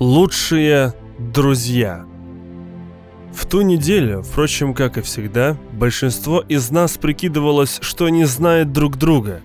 Лучшие друзья. В ту неделю, впрочем, как и всегда, большинство из нас прикидывалось, что не знает друг друга.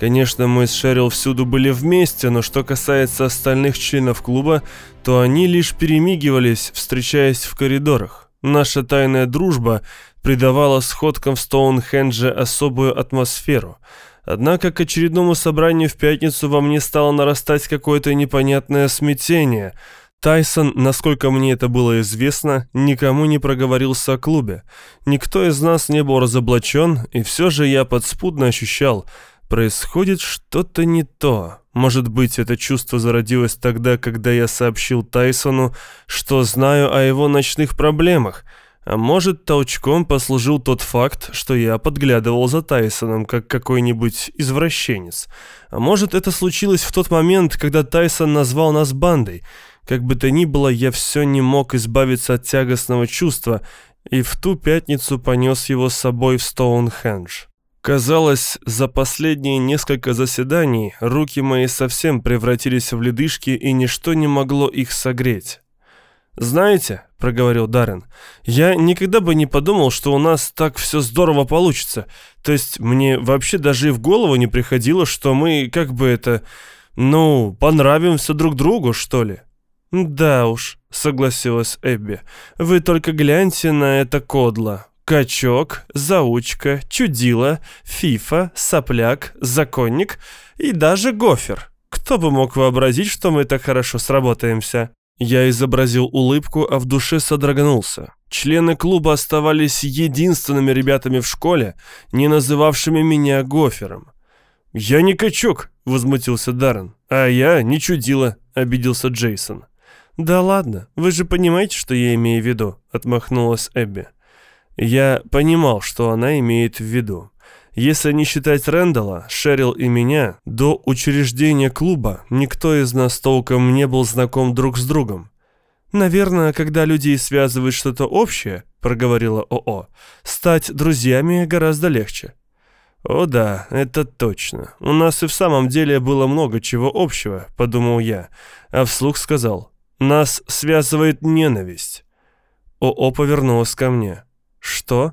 Конечно, мы с Шерил всюду были вместе, но что касается остальных членов клуба, то они лишь перемигивались, встречаясь в коридорах. Наша тайная дружба придавала сходкам в Стоунхендже особую атмосферу. Однако к очередному собранию в пятницу во мне стало нарастать какое-то непонятное смятение. Тайсон, насколько мне это было известно, никому не проговорился о клубе. Никто из нас не был разоблачен, и все же я подспудно ощущал, происходит что-то не то. Может быть, это чувство зародилось тогда, когда я сообщил Тайсону, что знаю о его ночных проблемах – а может, толчком послужил тот факт, что я подглядывал за Тайсоном, как какой-нибудь извращенец. А может, это случилось в тот момент, когда Тайсон назвал нас бандой. Как бы то ни было, я все не мог избавиться от тягостного чувства, и в ту пятницу понес его с собой в Стоунхендж. Казалось, за последние несколько заседаний руки мои совсем превратились в ледышки, и ничто не могло их согреть. «Знаете», — проговорил Даррен, — «я никогда бы не подумал, что у нас так все здорово получится. То есть мне вообще даже и в голову не приходило, что мы, как бы это, ну, понравимся друг другу, что ли». «Да уж», — согласилась Эбби, — «вы только гляньте на это кодло. Качок, заучка, чудила, фифа, сопляк, законник и даже гофер. Кто бы мог вообразить, что мы так хорошо сработаемся?» Я изобразил улыбку, а в душе содрогнулся. Члены клуба оставались единственными ребятами в школе, не называвшими меня гофером. «Я не качок», — возмутился Даррен. «А я не чудила», — обиделся Джейсон. «Да ладно, вы же понимаете, что я имею в виду», — отмахнулась Эбби. Я понимал, что она имеет в виду. Если не считать Рэндалла, Шерил и меня, до учреждения клуба никто из нас толком не был знаком друг с другом. «Наверное, когда людей связывает что-то общее», — проговорила ОО, — «стать друзьями гораздо легче». «О да, это точно. У нас и в самом деле было много чего общего», — подумал я, а вслух сказал. «Нас связывает ненависть». ОО повернулась ко мне. «Что?»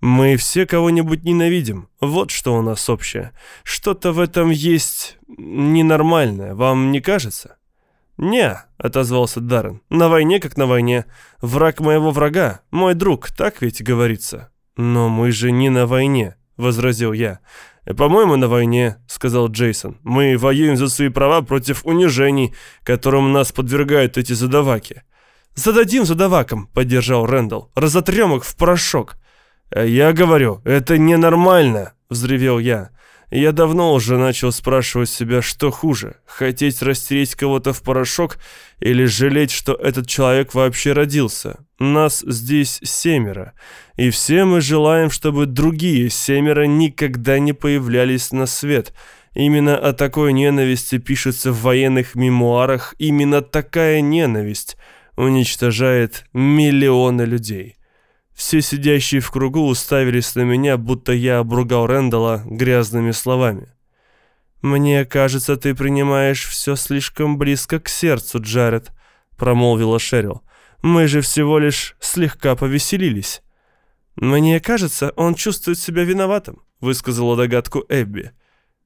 Мы все кого-нибудь ненавидим. Вот что у нас общее. Что-то в этом есть ненормальное, вам не кажется? «Не», — отозвался Даррен, — «на войне как на войне. Враг моего врага, мой друг, так ведь говорится». «Но мы же не на войне», — возразил я. «По-моему, на войне», — сказал Джейсон. «Мы воюем за свои права против унижений, которым нас подвергают эти задаваки». «Зададим задавакам», — поддержал Рэндалл. «Разотрем их в порошок». «А «Я говорю, это ненормально!» — взревел я. Я давно уже начал спрашивать себя, что хуже, хотеть растереть кого-то в порошок или жалеть, что этот человек вообще родился. Нас здесь семеро, и все мы желаем, чтобы другие семеро никогда не появлялись на свет. Именно о такой ненависти пишется в военных мемуарах, именно такая ненависть уничтожает миллионы людей. Все сидящие в кругу уставились на меня, будто я обругал Рэндала грязными словами. «Мне кажется, ты принимаешь все слишком близко к сердцу, Джаред», — промолвила Шерил. «Мы же всего лишь слегка повеселились». «Мне кажется, он чувствует себя виноватым», — высказала догадку Эбби.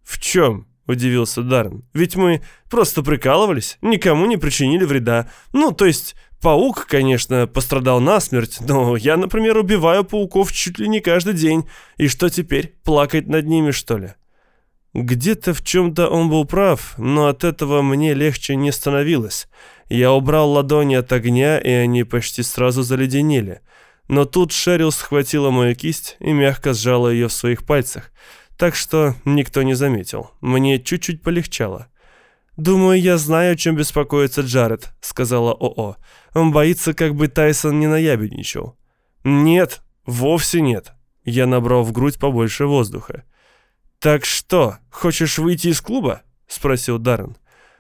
«В чем?» — удивился Даррен. «Ведь мы просто прикалывались, никому не причинили вреда. Ну, то есть Паук, конечно, пострадал насмерть, но я, например, убиваю пауков чуть ли не каждый день. И что теперь, плакать над ними, что ли? Где-то в чем-то он был прав, но от этого мне легче не становилось. Я убрал ладони от огня, и они почти сразу заледенели. Но тут Шерил схватила мою кисть и мягко сжала ее в своих пальцах, так что никто не заметил. Мне чуть-чуть полегчало. «Думаю, я знаю, чем беспокоится Джаред», — сказала ОО. «Он боится, как бы Тайсон не наябедничал». «Нет, вовсе нет». Я набрал в грудь побольше воздуха. «Так что, хочешь выйти из клуба?» — спросил Даррен.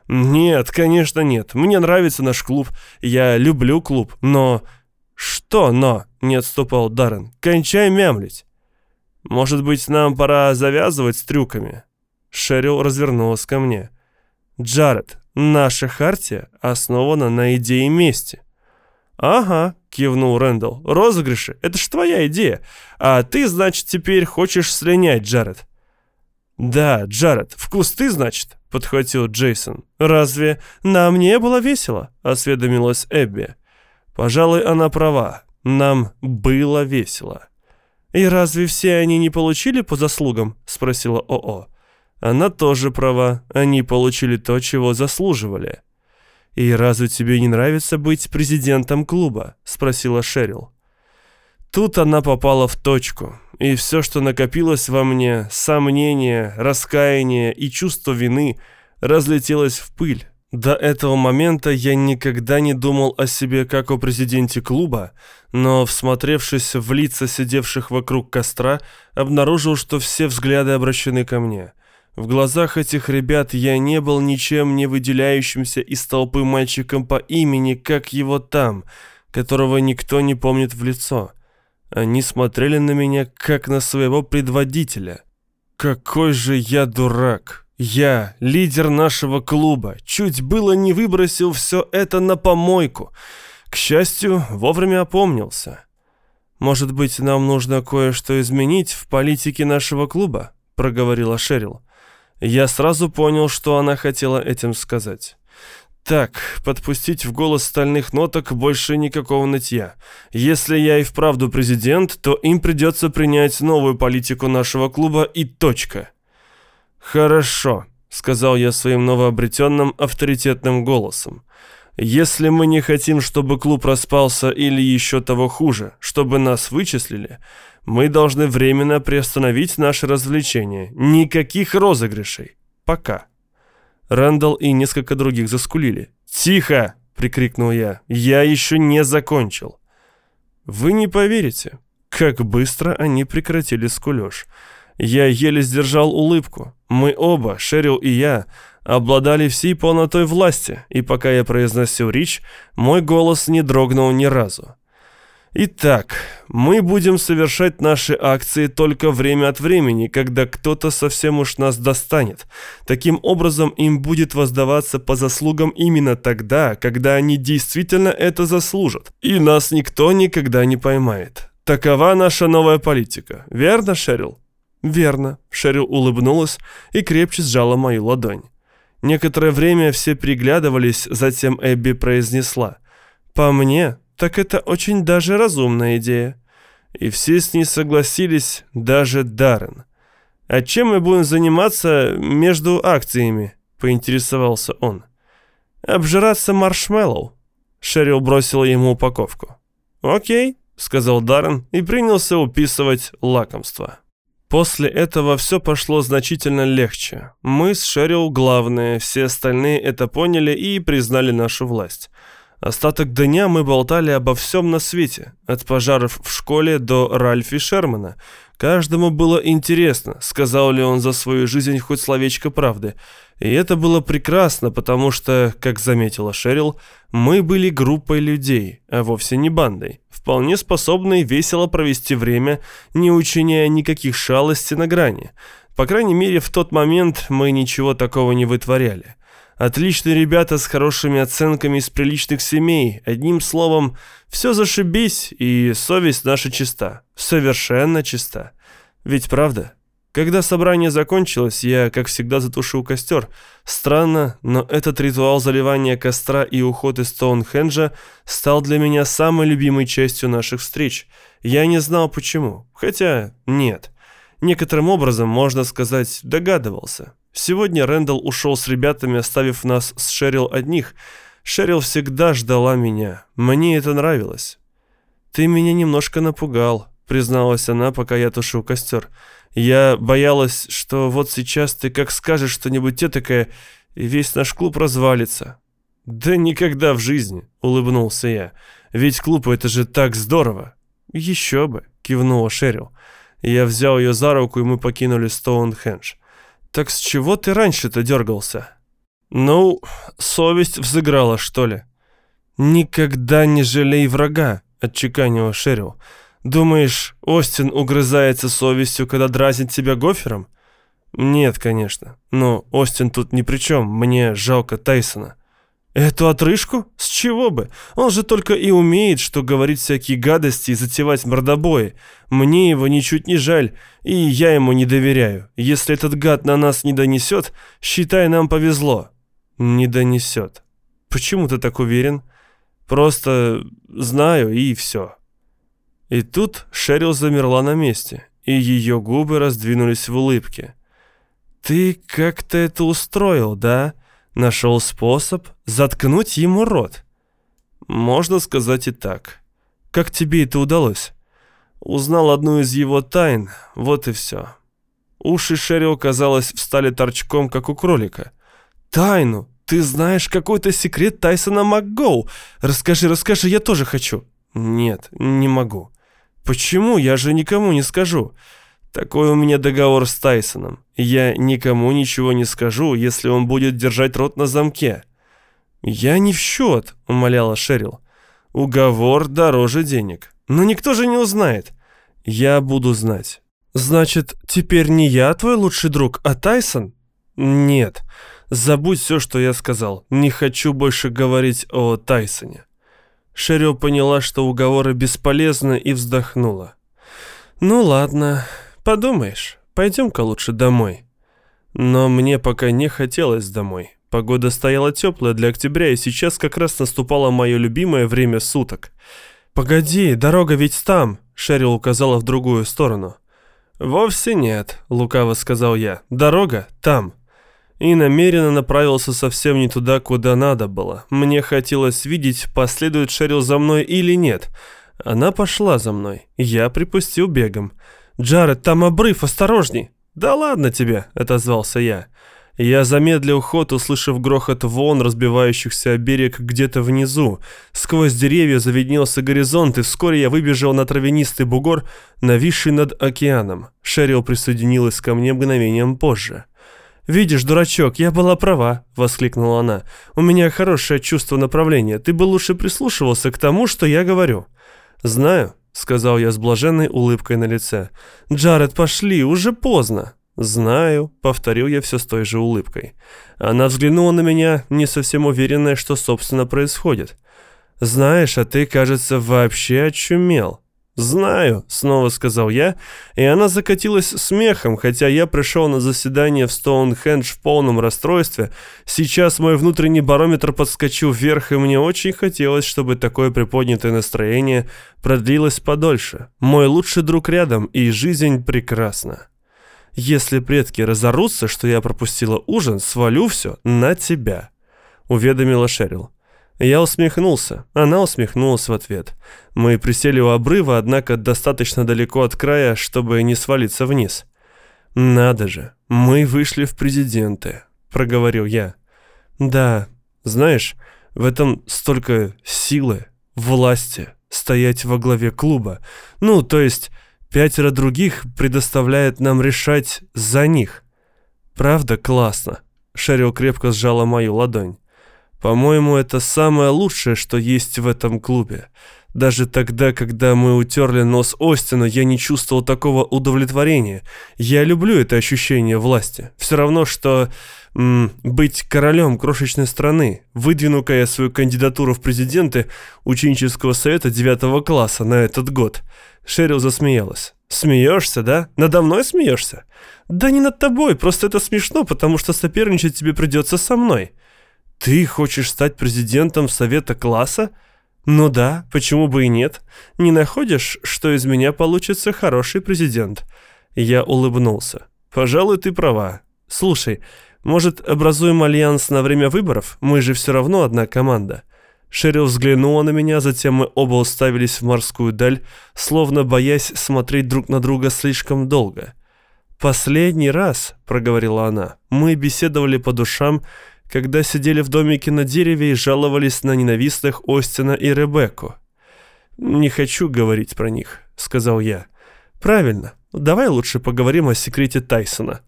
«Нет, конечно нет. Мне нравится наш клуб. Я люблю клуб. Но...» «Что «но»?» — не отступал Даррен. «Кончай мямлить». «Может быть, нам пора завязывать с трюками?» Шерил развернулась ко мне. «Джаред, Наша хартия основана на идее мести. Ага, кивнул Рэндалл. Розыгрыши — это ж твоя идея. А ты, значит, теперь хочешь слинять, Джаред. Да, Джаред, в кусты, значит, подхватил Джейсон. Разве нам не было весело? осведомилась Эбби. Пожалуй, она права. Нам было весело. «И разве все они не получили по заслугам?» — спросила ОО. Она тоже права, они получили то, чего заслуживали. «И разве тебе не нравится быть президентом клуба?» — спросила Шерил. Тут она попала в точку, и все, что накопилось во мне, сомнения, раскаяние и чувство вины, разлетелось в пыль. До этого момента я никогда не думал о себе как о президенте клуба, но, всмотревшись в лица сидевших вокруг костра, обнаружил, что все взгляды обращены ко мне. В глазах этих ребят я не был ничем не выделяющимся из толпы мальчиком по имени, как его там, которого никто не помнит в лицо. Они смотрели на меня, как на своего предводителя. Какой же я дурак! Я, лидер нашего клуба, чуть было не выбросил все это на помойку. К счастью, вовремя опомнился. «Может быть, нам нужно кое-что изменить в политике нашего клуба?» — проговорила Шерил. Я сразу понял, что она хотела этим сказать. Так, подпустить в голос стальных ноток больше никакого нытья. Если я и вправду президент, то им придется принять новую политику нашего клуба и точка. «Хорошо», — сказал я своим новообретенным авторитетным голосом. «Если мы не хотим, чтобы клуб распался или еще того хуже, чтобы нас вычислили, мы должны временно приостановить наше развлечение. Никаких розыгрышей. Пока». Рэндалл и несколько других заскулили. «Тихо!» — прикрикнул я. «Я еще не закончил». Вы не поверите, как быстро они прекратили скулеж. Я еле сдержал улыбку. Мы оба, Шерил и я, обладали всей полнотой власти, и пока я произносил речь, мой голос не дрогнул ни разу. Итак, мы будем совершать наши акции только время от времени, когда кто-то совсем уж нас достанет. Таким образом, им будет воздаваться по заслугам именно тогда, когда они действительно это заслужат. И нас никто никогда не поймает. Такова наша новая политика. Верно, Шерил? «Верно», — Шерил улыбнулась и крепче сжала мою ладонь. Некоторое время все приглядывались, затем Эбби произнесла. «По мне, так это очень даже разумная идея». И все с ней согласились, даже Даррен. «А чем мы будем заниматься между акциями?» — поинтересовался он. «Обжираться маршмеллоу». Шерил бросила ему упаковку. «Окей», — сказал Даррен и принялся уписывать лакомство. После этого все пошло значительно легче. Мы с Шерил главные, все остальные это поняли и признали нашу власть. Остаток дня мы болтали обо всем на свете, от пожаров в школе до Ральфи Шермана. Каждому было интересно, сказал ли он за свою жизнь хоть словечко правды. И это было прекрасно, потому что, как заметила Шерил, мы были группой людей, а вовсе не бандой, вполне способной весело провести время, не учиняя никаких шалостей на грани. По крайней мере, в тот момент мы ничего такого не вытворяли. Отличные ребята с хорошими оценками из приличных семей. Одним словом, все зашибись, и совесть наша чиста. Совершенно чиста. Ведь правда? Когда собрание закончилось, я, как всегда, затушил костер. Странно, но этот ритуал заливания костра и уход из Стоунхенджа стал для меня самой любимой частью наших встреч. Я не знал почему. Хотя, нет. Некоторым образом, можно сказать, догадывался. Сегодня Рэндалл ушел с ребятами, оставив нас с Шерил одних. Шерил всегда ждала меня. Мне это нравилось. «Ты меня немножко напугал», — призналась она, пока я тушил костер. «Я боялась, что вот сейчас ты как скажешь что-нибудь этакое, и весь наш клуб развалится». «Да никогда в жизни», — улыбнулся я. «Ведь клуб — это же так здорово». «Еще бы», — кивнула Шерил. Я взял ее за руку, и мы покинули Стоунхендж. «Так с чего ты раньше-то дергался?» «Ну, совесть взыграла, что ли?» «Никогда не жалей врага», — отчеканила Шерил. «Думаешь, Остин угрызается совестью, когда дразнит тебя гофером?» Нет, конечно. Но Остин тут ни при чем. Мне жалко Тайсона. Эту отрыжку? С чего бы? Он же только и умеет, что говорить всякие гадости и затевать мордобои. Мне его ничуть не жаль, и я ему не доверяю. Если этот гад на нас не донесет, считай, нам повезло. Не донесет. Почему ты так уверен? Просто знаю, и все. И тут Шерил замерла на месте, и ее губы раздвинулись в улыбке. «Ты как-то это устроил, да?» Нашел способ заткнуть ему рот. Можно сказать и так. Как тебе это удалось? Узнал одну из его тайн, вот и все. Уши Шеррио, казалось, встали торчком, как у кролика. «Тайну? Ты знаешь какой-то секрет Тайсона МакГоу? Расскажи, расскажи, я тоже хочу». «Нет, не могу». «Почему? Я же никому не скажу». Такой у меня договор с Тайсоном. Я никому ничего не скажу, если он будет держать рот на замке. Я не в счет, умоляла Шерил. Уговор дороже денег. Но никто же не узнает. Я буду знать. Значит, теперь не я твой лучший друг, а Тайсон? Нет. Забудь все, что я сказал. Не хочу больше говорить о Тайсоне. Шерил поняла, что уговоры бесполезны и вздохнула. Ну ладно, Подумаешь, пойдем-ка лучше домой. Но мне пока не хотелось домой. Погода стояла теплая для октября, и сейчас как раз наступало мое любимое время суток. «Погоди, дорога ведь там», — Шерил указала в другую сторону. «Вовсе нет», — лукаво сказал я. «Дорога там». И намеренно направился совсем не туда, куда надо было. Мне хотелось видеть, последует Шерил за мной или нет. Она пошла за мной. Я припустил бегом. «Джаред, там обрыв, осторожней!» «Да ладно тебе!» — отозвался я. Я замедлил ход, услышав грохот волн, разбивающихся о берег где-то внизу. Сквозь деревья завиднелся горизонт, и вскоре я выбежал на травянистый бугор, нависший над океаном. Шерил присоединилась ко мне мгновением позже. «Видишь, дурачок, я была права», — воскликнула она. «У меня хорошее чувство направления. Ты бы лучше прислушивался к тому, что я говорю». «Знаю», — сказал я с блаженной улыбкой на лице. «Джаред, пошли, уже поздно». «Знаю», — повторил я все с той же улыбкой. Она взглянула на меня, не совсем уверенная, что, собственно, происходит. «Знаешь, а ты, кажется, вообще очумел. «Знаю», — снова сказал я, и она закатилась смехом, хотя я пришел на заседание в Стоунхендж в полном расстройстве. Сейчас мой внутренний барометр подскочил вверх, и мне очень хотелось, чтобы такое приподнятое настроение продлилось подольше. Мой лучший друг рядом, и жизнь прекрасна. Если предки разорутся, что я пропустила ужин, свалю все на тебя», — уведомила Шерил. Я усмехнулся, она усмехнулась в ответ. Мы присели у обрыва, однако достаточно далеко от края, чтобы не свалиться вниз. «Надо же, мы вышли в президенты», — проговорил я. «Да, знаешь, в этом столько силы, власти, стоять во главе клуба. Ну, то есть, пятеро других предоставляет нам решать за них. Правда, классно?» Шерил крепко сжала мою ладонь. По-моему, это самое лучшее, что есть в этом клубе. Даже тогда, когда мы утерли нос Остина, я не чувствовал такого удовлетворения. Я люблю это ощущение власти. Все равно, что м, быть королем крошечной страны. Выдвину-ка я свою кандидатуру в президенты ученического совета девятого класса на этот год. Шерил засмеялась. «Смеешься, да? Надо мной смеешься?» «Да не над тобой, просто это смешно, потому что соперничать тебе придется со мной». «Ты хочешь стать президентом совета класса?» «Ну да, почему бы и нет? Не находишь, что из меня получится хороший президент?» Я улыбнулся. «Пожалуй, ты права. Слушай, может, образуем альянс на время выборов? Мы же все равно одна команда». Шерил взглянула на меня, затем мы оба уставились в морскую даль, словно боясь смотреть друг на друга слишком долго. «Последний раз», — проговорила она, — «мы беседовали по душам, когда сидели в домике на дереве и жаловались на ненавистных Остина и Ребекку. «Не хочу говорить про них», — сказал я. «Правильно. Давай лучше поговорим о секрете Тайсона».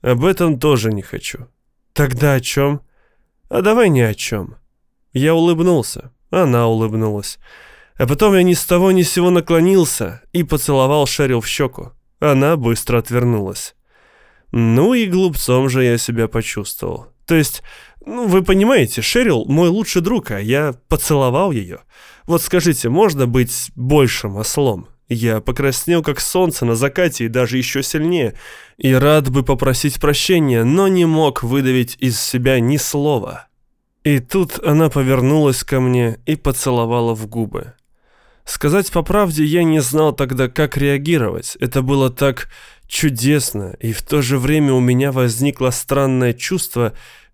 «Об этом тоже не хочу». «Тогда о чем?» «А давай ни о чем». Я улыбнулся. Она улыбнулась. А потом я ни с того ни с сего наклонился и поцеловал Шерил в щеку. Она быстро отвернулась. Ну и глупцом же я себя почувствовал. То есть, ну, вы понимаете, Шерил мой лучший друг, а я поцеловал ее. Вот скажите, можно быть большим ослом? Я покраснел, как солнце на закате, и даже еще сильнее. И рад бы попросить прощения, но не мог выдавить из себя ни слова. И тут она повернулась ко мне и поцеловала в губы. Сказать по правде, я не знал тогда, как реагировать. Это было так чудесно, и в то же время у меня возникло странное чувство,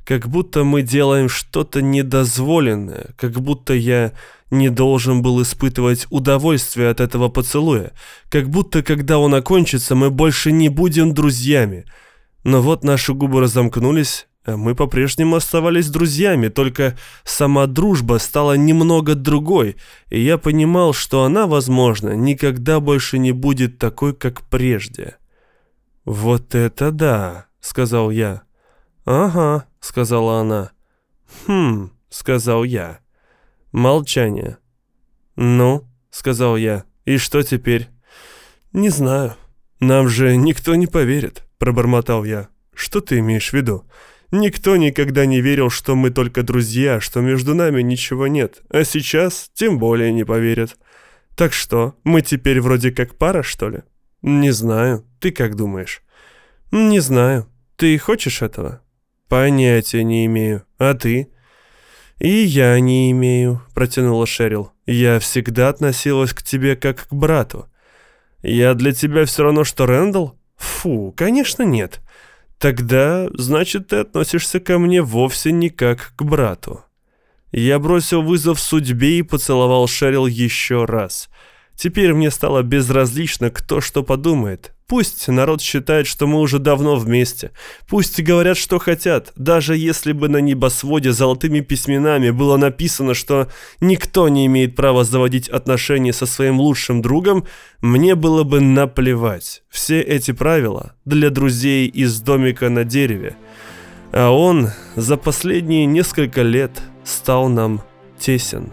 как будто мы делаем что-то недозволенное, как будто я не должен был испытывать удовольствие от этого поцелуя, как будто когда он окончится, мы больше не будем друзьями. Но вот наши губы разомкнулись, а мы по-прежнему оставались друзьями, только сама дружба стала немного другой, и я понимал, что она, возможно, никогда больше не будет такой, как прежде. «Вот это да!» — сказал я. «Ага», — сказала она. «Хм», — сказал я. Молчание. «Ну?» — сказал я. «И что теперь?» «Не знаю. Нам же никто не поверит», — пробормотал я. «Что ты имеешь в виду?» Никто никогда не верил, что мы только друзья, что между нами ничего нет, а сейчас тем более не поверят. Так что, мы теперь вроде как пара, что ли? Не знаю. Ты как думаешь? Не знаю. Ты хочешь этого? Понятия не имею. А ты? И я не имею, протянула Шерил. Я всегда относилась к тебе как к брату. Я для тебя все равно, что Рэндалл? Фу, конечно нет. Тогда, значит, ты относишься ко мне вовсе не как к брату. Я бросил вызов судьбе и поцеловал Шерил еще раз. Теперь мне стало безразлично, кто что подумает. Пусть народ считает, что мы уже давно вместе. Пусть говорят, что хотят. Даже если бы на небосводе золотыми письменами было написано, что никто не имеет права заводить отношения со своим лучшим другом, мне было бы наплевать. Все эти правила для друзей из домика на дереве. А он за последние несколько лет стал нам тесен.